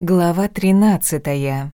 Глава 13.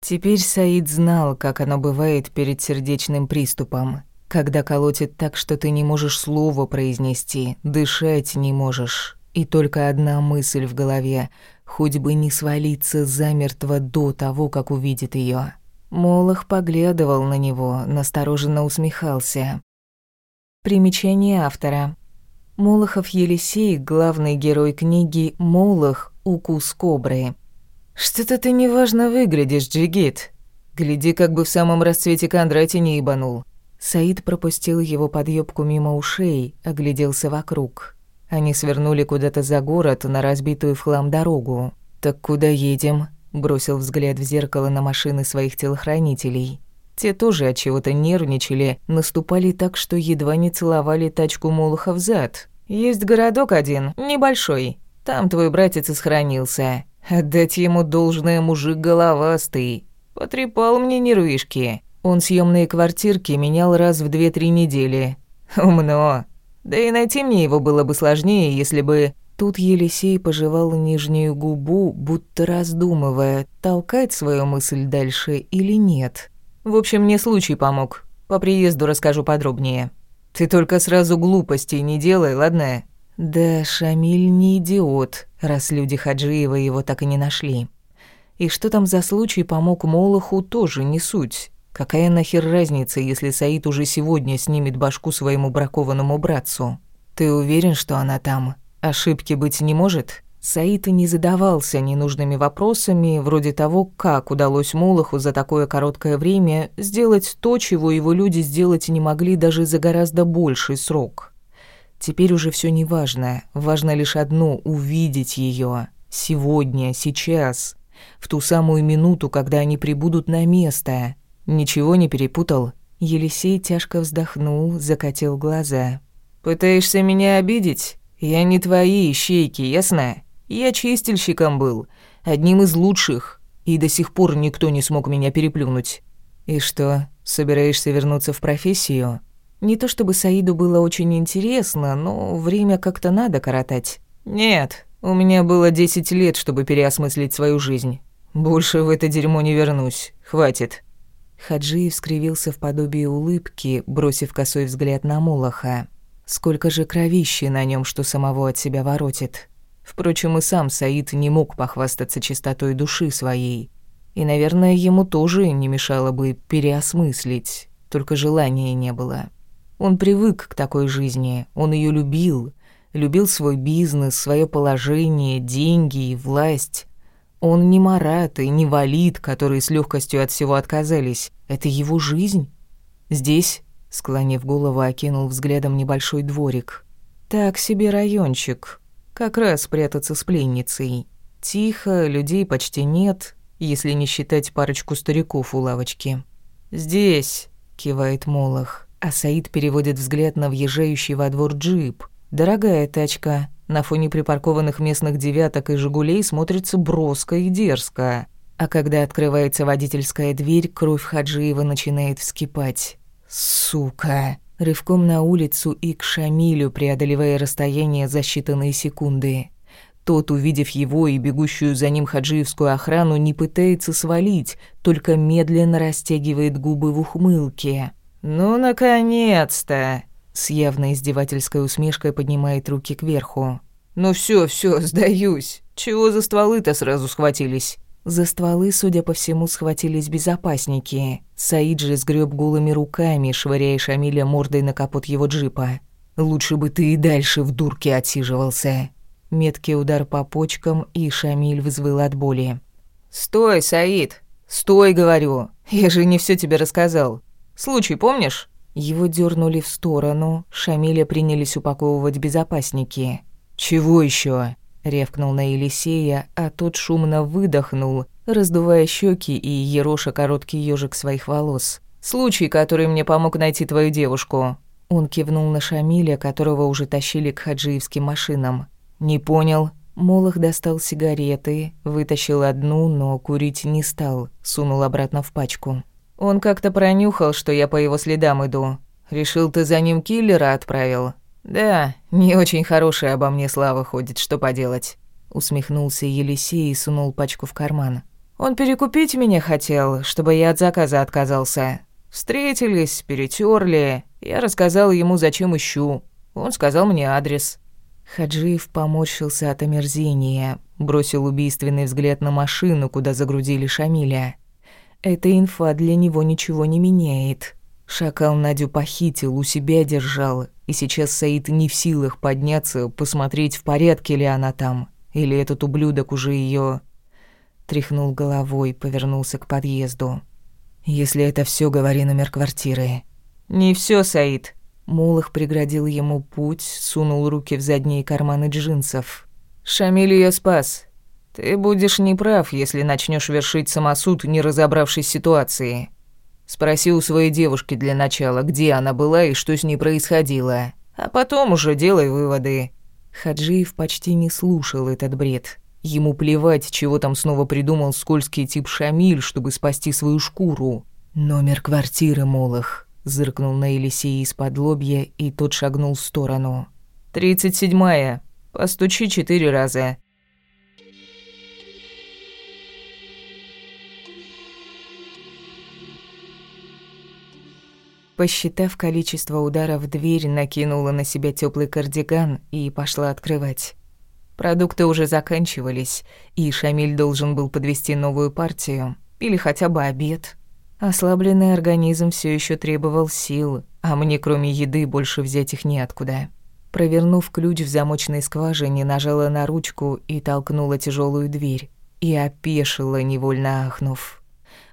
Теперь Саид знал, как оно бывает перед сердечным приступом, когда колотит так, что ты не можешь слова произнести, дышать не можешь, и только одна мысль в голове — хоть бы не свалиться замертво до того, как увидит ее. Молох поглядывал на него, настороженно усмехался. Примечание автора. Молохов Елисей, главный герой книги «Молох. Укус кобры». «Что-то ты неважно выглядишь, Джигит. Гляди, как бы в самом расцвете Кондрати не ебанул». Саид пропустил его подъёбку мимо ушей, огляделся вокруг. Они свернули куда-то за город на разбитую в хлам дорогу. «Так куда едем?» – бросил взгляд в зеркало на машины своих телохранителей. Те тоже от чего-то нервничали, наступали так, что едва не целовали тачку Молоха в зад. «Есть городок один, небольшой. Там твой братец и сохранился. Отдать ему должное мужик головастый. Потрепал мне нервишки. Он съемные квартирки менял раз в две-три недели. Умно. Да и найти мне его было бы сложнее, если бы...» Тут Елисей пожевал нижнюю губу, будто раздумывая, толкать свою мысль дальше или нет. В общем, мне случай помог. По приезду расскажу подробнее. Ты только сразу глупостей не делай, ладно? Да, Шамиль не идиот, раз люди Хаджиева его так и не нашли. И что там за случай помог Молоху, тоже не суть. Какая нахер разница, если Саид уже сегодня снимет башку своему бракованному братцу? Ты уверен, что она там? Ошибки быть не может? Саид и не задавался ненужными вопросами, вроде того, как удалось Молоху за такое короткое время сделать то, чего его люди сделать не могли даже за гораздо больший срок. Теперь уже все не важно, важно лишь одно — увидеть ее Сегодня, сейчас, в ту самую минуту, когда они прибудут на место. Ничего не перепутал? Елисей тяжко вздохнул, закатил глаза. «Пытаешься меня обидеть? Я не твои ищейки, ясно?» Я чистильщиком был, одним из лучших, и до сих пор никто не смог меня переплюнуть. И что, собираешься вернуться в профессию? Не то чтобы Саиду было очень интересно, но время как-то надо коротать. Нет, у меня было 10 лет, чтобы переосмыслить свою жизнь. Больше в это дерьмо не вернусь. Хватит. Хаджиев скривился в подобии улыбки, бросив косой взгляд на Молоха. Сколько же кровищи на нем, что самого от себя воротит. Впрочем, и сам Саид не мог похвастаться чистотой души своей. И, наверное, ему тоже не мешало бы переосмыслить, только желания не было. Он привык к такой жизни, он ее любил, любил свой бизнес, свое положение, деньги и власть. Он не Марат и не Валид, которые с легкостью от всего отказались. Это его жизнь. Здесь, склонив голову, окинул взглядом небольшой дворик. Так себе райончик, как раз спрятаться с пленницей. Тихо, людей почти нет, если не считать парочку стариков у лавочки. «Здесь», — кивает Молох, а Саид переводит взгляд на въезжающий во двор джип. «Дорогая тачка». На фоне припаркованных местных девяток и «Жигулей» смотрится броско и дерзко. А когда открывается водительская дверь, кровь Хаджиева начинает вскипать. «Сука!» рывком на улицу и к Шамилю, преодолевая расстояние за считанные секунды. Тот, увидев его и бегущую за ним хаджиевскую охрану, не пытается свалить, только медленно растягивает губы в ухмылке. «Ну, наконец-то!» С явно издевательской усмешкой поднимает руки кверху. «Ну все, все, сдаюсь. Чего за стволы-то сразу схватились?» За стволы, судя по всему, схватились безопасники. Саид же сгреб голыми руками, швыряя Шамиля мордой на капот его джипа. «Лучше бы ты и дальше в дурке отсиживался». Меткий удар по почкам, и Шамиль взвыл от боли. «Стой, Саид! Стой, говорю! Я же не все тебе рассказал. Случай помнишь?» Его дернули в сторону, Шамиля принялись упаковывать безопасники. «Чего еще? ревкнул на Елисея, а тот шумно выдохнул, раздувая щеки и ероша короткий ежик своих волос. «Случай, который мне помог найти твою девушку». Он кивнул на Шамиля, которого уже тащили к хаджиевским машинам. «Не понял». Молох достал сигареты, вытащил одну, но курить не стал, сунул обратно в пачку. «Он как-то пронюхал, что я по его следам иду. Решил, ты за ним киллера отправил. «Да, не очень хорошая обо мне слава ходит, что поделать». усмехнулся Елисей и сунул пачку в карман. Он перекупить меня хотел, чтобы я от заказа отказался. Встретились, перетерли. Я рассказал ему, зачем ищу. Он сказал мне адрес. Хаджиев поморщился от омерзения, бросил убийственный взгляд на машину, куда загрузили Шамиля. Эта инфа для него ничего не меняет. Шакал Надю похитил, у себя держал, и сейчас Саид не в силах подняться, посмотреть, в порядке ли она там, или этот ублюдок уже ее тряхнул головой, повернулся к подъезду. «Если это все, говори номер квартиры». «Не все, Саид». Молох преградил ему путь, сунул руки в задние карманы джинсов. «Шамиль ее спас. Ты будешь неправ, если начнешь вершить самосуд, не разобравшись ситуации. Спроси у своей девушки для начала, где она была и что с ней происходило, а потом уже делай выводы». Хаджиев почти не слушал этот бред. Ему плевать, чего там снова придумал скользкий тип Шамиль, чтобы спасти свою шкуру. «Номер квартиры, Молох», — зыркнул на Елисея из-под лобья, и тот шагнул в сторону. «Тридцать седьмая. Постучи четыре раза». Посчитав количество ударов, дверь накинула на себя теплый кардиган и пошла открывать. Продукты уже заканчивались, и Шамиль должен был подвести новую партию или хотя бы обед. Ослабленный организм все еще требовал сил, а мне кроме еды больше взять их неоткуда. Провернув ключ в замочной скважине, нажала на ручку и толкнула тяжелую дверь. И опешила, невольно ахнув.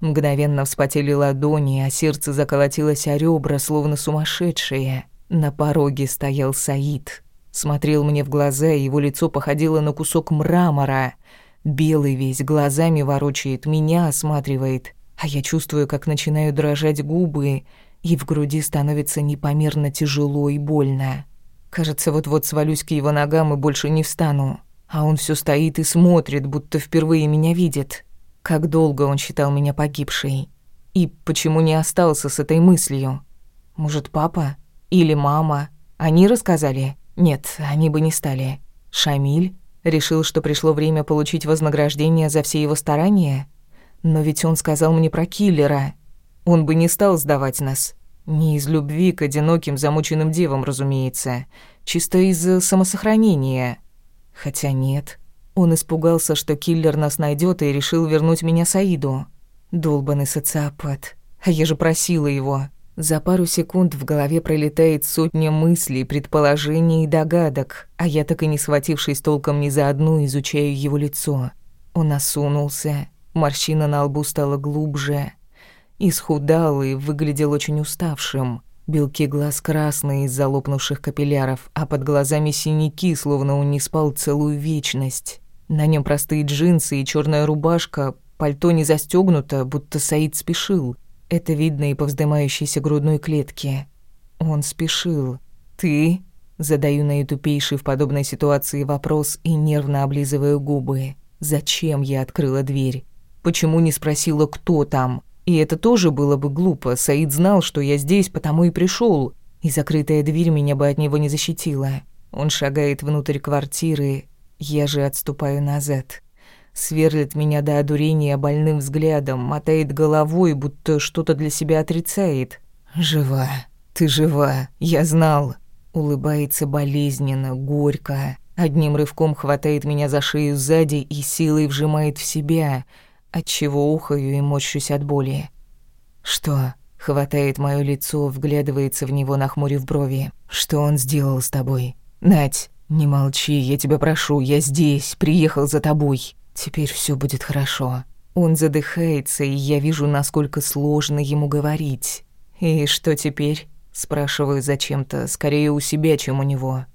Мгновенно вспотели ладони, а сердце заколотилось о ребра, словно сумасшедшее. На пороге стоял Саид. Смотрел мне в глаза, и его лицо походило на кусок мрамора. Белый весь, глазами ворочает, меня осматривает. А я чувствую, как начинаю дрожать губы, и в груди становится непомерно тяжело и больно. Кажется, вот-вот свалюсь к его ногам и больше не встану. А он все стоит и смотрит, будто впервые меня видит. Как долго он считал меня погибшей. И почему не остался с этой мыслью? Может, папа? Или мама? Они рассказали? Нет, они бы не стали. Шамиль решил, что пришло время получить вознаграждение за все его старания? Но ведь он сказал мне про киллера. Он бы не стал сдавать нас. Не из любви к одиноким замученным девам, разумеется. Чисто из самосохранения. Хотя нет. Он испугался, что киллер нас найдет и решил вернуть меня Саиду. Долбанный социопат. А я же просила его. За пару секунд в голове пролетает сотня мыслей, предположений и догадок, а я так и не схватившись толком ни за одну, изучаю его лицо. Он осунулся, морщина на лбу стала глубже, исхудал и выглядел очень уставшим. Белки глаз красные из-за лопнувших капилляров, а под глазами синяки, словно он не спал целую вечность. На нем простые джинсы и черная рубашка, пальто не застегнуто, будто Саид спешил. Это видно и по вздымающейся грудной клетке. Он спешил. «Ты?» Задаю наитупейший в подобной ситуации вопрос и нервно облизываю губы. Зачем я открыла дверь? Почему не спросила, кто там? И это тоже было бы глупо. Саид знал, что я здесь, потому и пришел. И закрытая дверь меня бы от него не защитила. Он шагает внутрь квартиры, я же отступаю назад сверлит меня до одурения больным взглядом, мотает головой, будто что-то для себя отрицает. «Жива, ты жива, я знал». Улыбается болезненно, горько. Одним рывком хватает меня за шею сзади и силой вжимает в себя, отчего ухаю и морщусь от боли. «Что?» — хватает моё лицо, вглядывается в него, нахмурив брови. «Что он сделал с тобой?» «Нать, не молчи, я тебя прошу, я здесь, приехал за тобой». Теперь все будет хорошо. Он задыхается, и я вижу, насколько сложно ему говорить. И что теперь? Спрашиваю зачем-то, скорее у себя, чем у него.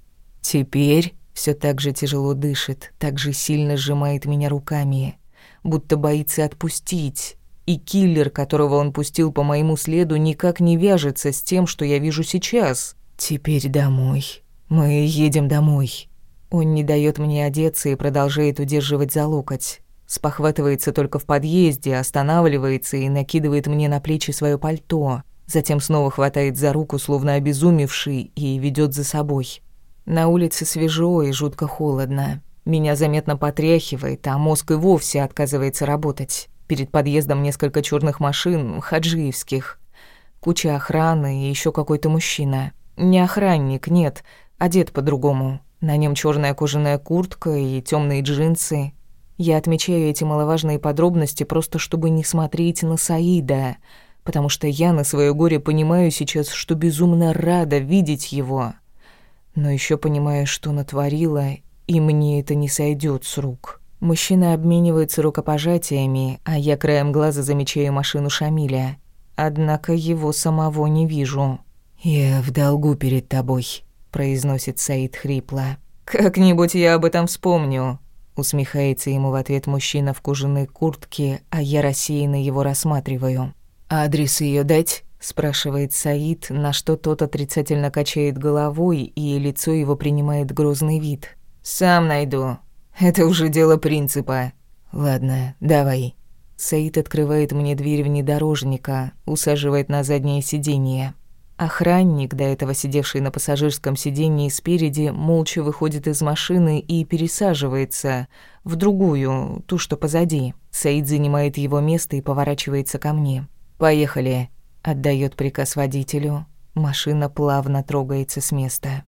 Теперь все так же тяжело дышит, так же сильно сжимает меня руками, будто боится отпустить. И киллер, которого он пустил по моему следу, никак не вяжется с тем, что я вижу сейчас. Теперь домой. Мы едем домой. Он не дает мне одеться и продолжает удерживать за локоть. Спохватывается только в подъезде, останавливается и накидывает мне на плечи свое пальто. Затем снова хватает за руку, словно обезумевший, и ведет за собой. На улице свежо и жутко холодно. Меня заметно потряхивает, а мозг и вовсе отказывается работать. Перед подъездом несколько черных машин, хаджиевских. Куча охраны и еще какой-то мужчина. Не охранник, нет, одет по-другому. На нем черная кожаная куртка и темные джинсы. Я отмечаю эти маловажные подробности просто чтобы не смотреть на Саида, потому что я на свое горе понимаю сейчас, что безумно рада видеть его. Но еще понимаю, что натворила, и мне это не сойдет с рук. Мужчина обменивается рукопожатиями, а я краем глаза замечаю машину Шамиля. Однако его самого не вижу. «Я в долгу перед тобой», — произносит Саид хрипло. «Как-нибудь я об этом вспомню», — усмехается ему в ответ мужчина в кожаной куртке, а я рассеянно его рассматриваю. «Адрес ее дать?» — спрашивает Саид, на что тот отрицательно качает головой, и лицо его принимает грозный вид. «Сам найду. Это уже дело принципа». «Ладно, давай». Саид открывает мне дверь внедорожника, усаживает на заднее сиденье. Охранник, до этого сидевший на пассажирском сиденье спереди, молча выходит из машины и пересаживается в другую, ту, что позади. Саид занимает его место и поворачивается ко мне. «Поехали», — отдает приказ водителю. Машина плавно трогается с места.